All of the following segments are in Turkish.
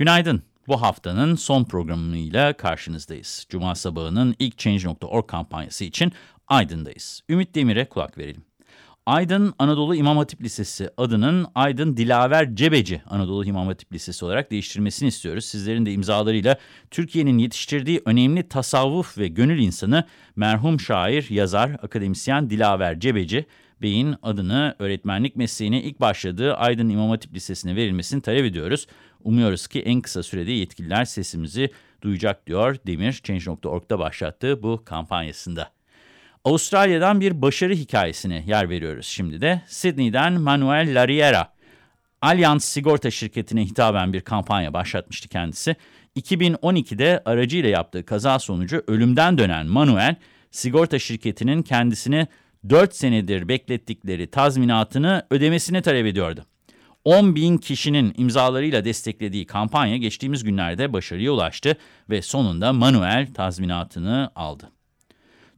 Günaydın. Bu haftanın son programıyla karşınızdayız. Cuma sabahının ilk Change.org kampanyası için Aydın'dayız. Ümit Demir'e kulak verelim. Aydın Anadolu İmam Hatip Lisesi adının Aydın Dilaver Cebeci Anadolu İmam Hatip Lisesi olarak değiştirmesini istiyoruz. Sizlerin de imzalarıyla Türkiye'nin yetiştirdiği önemli tasavvuf ve gönül insanı merhum şair, yazar, akademisyen Dilaver Cebeci Bey'in adını öğretmenlik mesleğine ilk başladığı Aydın İmam Hatip Lisesi'ne verilmesini talep ediyoruz. Umuyoruz ki en kısa sürede yetkililer sesimizi duyacak diyor Demir, Change.org'da başlattığı bu kampanyasında. Avustralya'dan bir başarı hikayesine yer veriyoruz şimdi de. Sydney'den Manuel Lariera, Allianz Sigorta Şirketi'ne hitaben bir kampanya başlatmıştı kendisi. 2012'de aracıyla yaptığı kaza sonucu ölümden dönen Manuel, sigorta şirketinin kendisini 4 senedir beklettikleri tazminatını ödemesini talep ediyordu. 10 bin kişinin imzalarıyla desteklediği kampanya geçtiğimiz günlerde başarıya ulaştı ve sonunda Manuel tazminatını aldı.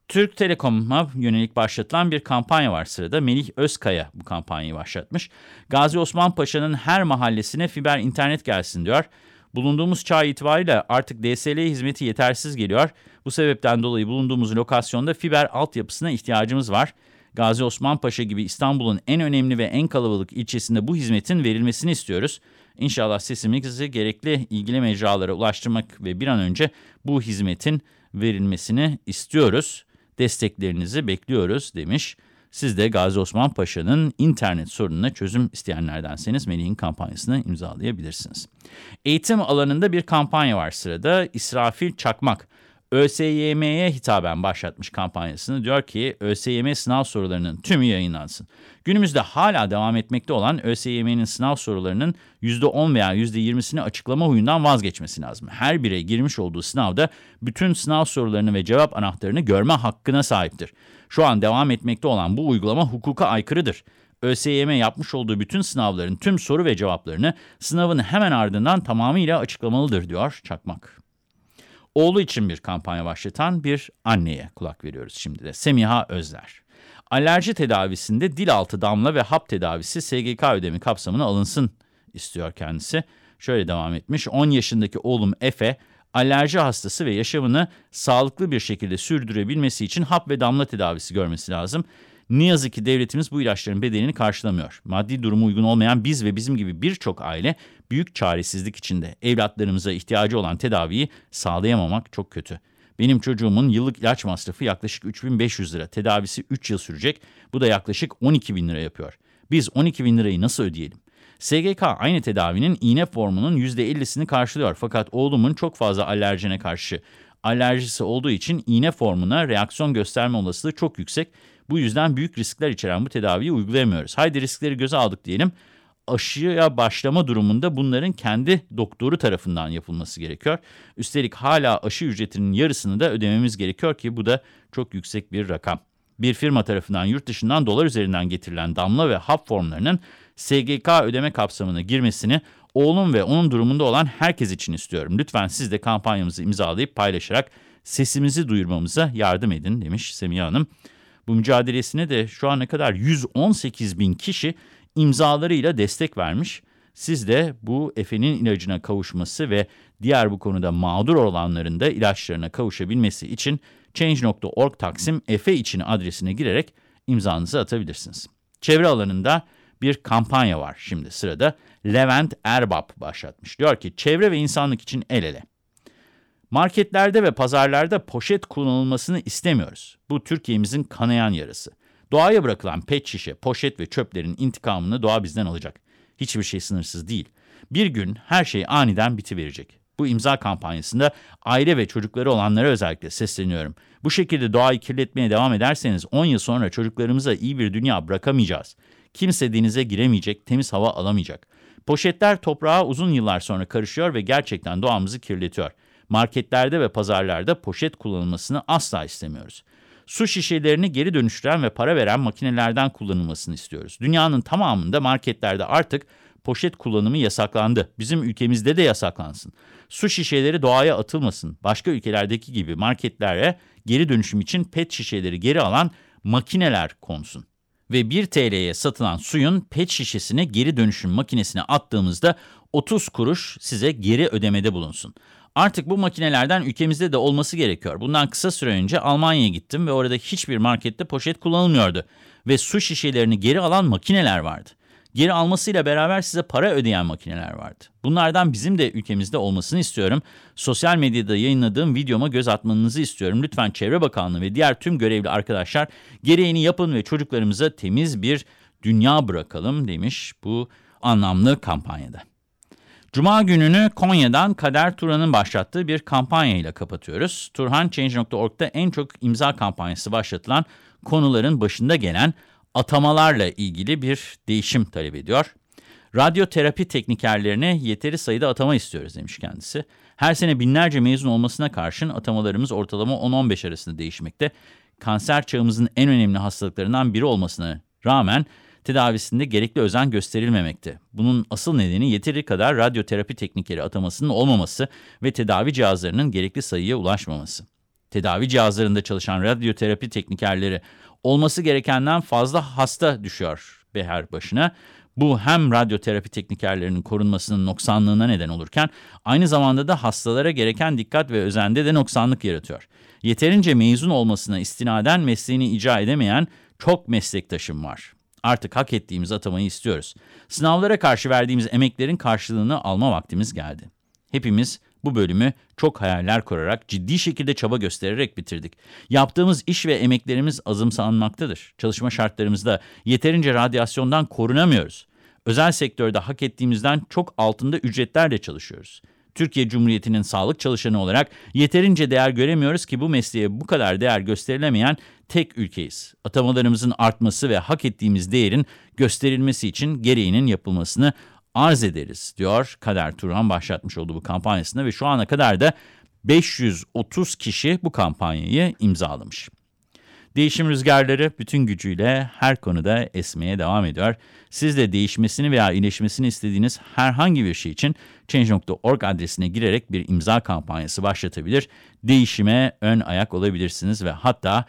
Türk Telekom'a yönelik başlatılan bir kampanya var sırada. Melih Özkaya bu kampanyayı başlatmış. Gazi Osman Paşa'nın her mahallesine fiber internet gelsin diyor. Bulunduğumuz çağ itibariyle artık DSL hizmeti yetersiz geliyor. Bu sebepten dolayı bulunduğumuz lokasyonda fiber altyapısına ihtiyacımız var. Gazi Osman Paşa gibi İstanbul'un en önemli ve en kalabalık ilçesinde bu hizmetin verilmesini istiyoruz. İnşallah sesimizi gerekli ilgili mecralara ulaştırmak ve bir an önce bu hizmetin verilmesini istiyoruz. Desteklerinizi bekliyoruz demiş. Siz de Gazi Osman Paşa'nın internet sorununa çözüm isteyenlerdenseniz Melih'in kampanyasını imzalayabilirsiniz. Eğitim alanında bir kampanya var sırada. İsrafil Çakmak. ÖSYM'ye hitaben başlatmış kampanyasını diyor ki ÖSYM sınav sorularının tümü yayınlansın. Günümüzde hala devam etmekte olan ÖSYM'nin sınav sorularının %10 veya %20'sini açıklama huyundan vazgeçmesi lazım. Her birey girmiş olduğu sınavda bütün sınav sorularını ve cevap anahtarını görme hakkına sahiptir. Şu an devam etmekte olan bu uygulama hukuka aykırıdır. ÖSYM yapmış olduğu bütün sınavların tüm soru ve cevaplarını sınavın hemen ardından tamamıyla açıklamalıdır diyor Çakmak. Oğlu için bir kampanya başlatan bir anneye kulak veriyoruz şimdi de. Semiha Özler. Alerji tedavisinde dil altı damla ve hap tedavisi SGK ödemi kapsamına alınsın istiyor kendisi. Şöyle devam etmiş. 10 yaşındaki oğlum Efe alerji hastası ve yaşamını sağlıklı bir şekilde sürdürebilmesi için hap ve damla tedavisi görmesi lazım. Ne yazık ki devletimiz bu ilaçların bedelini karşılamıyor. Maddi durumu uygun olmayan biz ve bizim gibi birçok aile büyük çaresizlik içinde. Evlatlarımıza ihtiyacı olan tedaviyi sağlayamamak çok kötü. Benim çocuğumun yıllık ilaç masrafı yaklaşık 3500 lira. Tedavisi 3 yıl sürecek. Bu da yaklaşık 12 bin lira yapıyor. Biz 12 bin lirayı nasıl ödeyelim? SGK aynı tedavinin iğne formunun %50'sini karşılıyor. Fakat oğlumun çok fazla alerjene karşı alerjisi olduğu için iğne formuna reaksiyon gösterme olasılığı çok yüksek. Bu yüzden büyük riskler içeren bu tedaviyi uygulayamıyoruz. Haydi riskleri göze aldık diyelim. Aşıya başlama durumunda bunların kendi doktoru tarafından yapılması gerekiyor. Üstelik hala aşı ücretinin yarısını da ödememiz gerekiyor ki bu da çok yüksek bir rakam. Bir firma tarafından yurt dışından dolar üzerinden getirilen damla ve hap formlarının SGK ödeme kapsamına girmesini oğlum ve onun durumunda olan herkes için istiyorum. Lütfen siz de kampanyamızı imzalayıp paylaşarak sesimizi duyurmamıza yardım edin demiş Semiha Hanım. Bu mücadelesine de şu ana kadar 118 bin kişi imzalarıyla destek vermiş. Siz de bu Efe'nin ilacına kavuşması ve diğer bu konuda mağdur olanların da ilaçlarına kavuşabilmesi için Change.org Taksim Efe için adresine girerek imzanızı atabilirsiniz. Çevre alanında bir kampanya var şimdi sırada. Levent Erbap başlatmış. Diyor ki çevre ve insanlık için el ele. Marketlerde ve pazarlarda poşet kullanılmasını istemiyoruz. Bu Türkiye'mizin kanayan yarası. Doğaya bırakılan pet şişe, poşet ve çöplerin intikamını doğa bizden alacak. Hiçbir şey sınırsız değil. Bir gün her şey aniden bitiverecek. Bu imza kampanyasında aile ve çocukları olanlara özellikle sesleniyorum. Bu şekilde doğayı kirletmeye devam ederseniz 10 yıl sonra çocuklarımıza iyi bir dünya bırakamayacağız. Kimse denize giremeyecek, temiz hava alamayacak. Poşetler toprağa uzun yıllar sonra karışıyor ve gerçekten doğamızı kirletiyor. Marketlerde ve pazarlarda poşet kullanılmasını asla istemiyoruz. Su şişelerini geri dönüştüren ve para veren makinelerden kullanılmasını istiyoruz. Dünyanın tamamında marketlerde artık poşet kullanımı yasaklandı. Bizim ülkemizde de yasaklansın. Su şişeleri doğaya atılmasın. Başka ülkelerdeki gibi marketlere geri dönüşüm için pet şişeleri geri alan makineler konsun. Ve 1 TL'ye satılan suyun pet şişesine geri dönüşüm makinesine attığımızda 30 kuruş size geri ödemede bulunsun. Artık bu makinelerden ülkemizde de olması gerekiyor. Bundan kısa süre önce Almanya'ya gittim ve orada hiçbir markette poşet kullanılmıyordu. Ve su şişelerini geri alan makineler vardı. Geri almasıyla beraber size para ödeyen makineler vardı. Bunlardan bizim de ülkemizde olmasını istiyorum. Sosyal medyada yayınladığım videoma göz atmanızı istiyorum. Lütfen Çevre Bakanlığı ve diğer tüm görevli arkadaşlar gereğini yapın ve çocuklarımıza temiz bir dünya bırakalım demiş bu anlamlı kampanyada. Cuma gününü Konya'dan Kader Turan'ın başlattığı bir kampanya ile kapatıyoruz. Turhan Change.org'da en çok imza kampanyası başlatılan konuların başında gelen atamalarla ilgili bir değişim talep ediyor. Radyoterapi teknikerlerine yeteri sayıda atama istiyoruz demiş kendisi. Her sene binlerce mezun olmasına karşın atamalarımız ortalama 10-15 arasında değişmekte. Kanser çağımızın en önemli hastalıklarından biri olmasına rağmen tedavisinde gerekli özen gösterilmemekte. Bunun asıl nedeni yeteri kadar radyoterapi teknikeri atamasının olmaması ve tedavi cihazlarının gerekli sayıya ulaşmaması. Tedavi cihazlarında çalışan radyoterapi teknikerleri olması gerekenden fazla hasta düşüyor beher başına. Bu hem radyoterapi teknikerlerinin korunmasının noksanlığına neden olurken aynı zamanda da hastalara gereken dikkat ve özende de noksanlık yaratıyor. Yeterince mezun olmasına istinaden mesleğini icra edemeyen çok meslektaşım var. Artık hak ettiğimiz atamayı istiyoruz. Sınavlara karşı verdiğimiz emeklerin karşılığını alma vaktimiz geldi. Hepimiz bu bölümü çok hayaller kurarak, ciddi şekilde çaba göstererek bitirdik. Yaptığımız iş ve emeklerimiz azımsanmaktadır. Çalışma şartlarımızda yeterince radyasyondan korunamıyoruz. Özel sektörde hak ettiğimizden çok altında ücretlerle çalışıyoruz. Türkiye Cumhuriyeti'nin sağlık çalışanı olarak yeterince değer göremiyoruz ki bu mesleğe bu kadar değer gösterilemeyen tek ülkeyiz. Atamalarımızın artması ve hak ettiğimiz değerin gösterilmesi için gereğinin yapılmasını arz ederiz diyor Kader Turhan başlatmış olduğu bu kampanyasında ve şu ana kadar da 530 kişi bu kampanyayı imzalamış. Değişim rüzgarları bütün gücüyle her konuda esmeye devam ediyor. Siz de değişmesini veya iyileşmesini istediğiniz herhangi bir şey için Change.org adresine girerek bir imza kampanyası başlatabilir. Değişime ön ayak olabilirsiniz ve hatta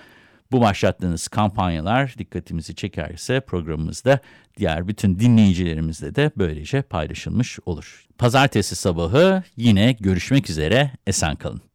bu başlattığınız kampanyalar dikkatimizi çekerse programımızda diğer bütün dinleyicilerimizle de böylece paylaşılmış olur. Pazartesi sabahı yine görüşmek üzere, esen kalın.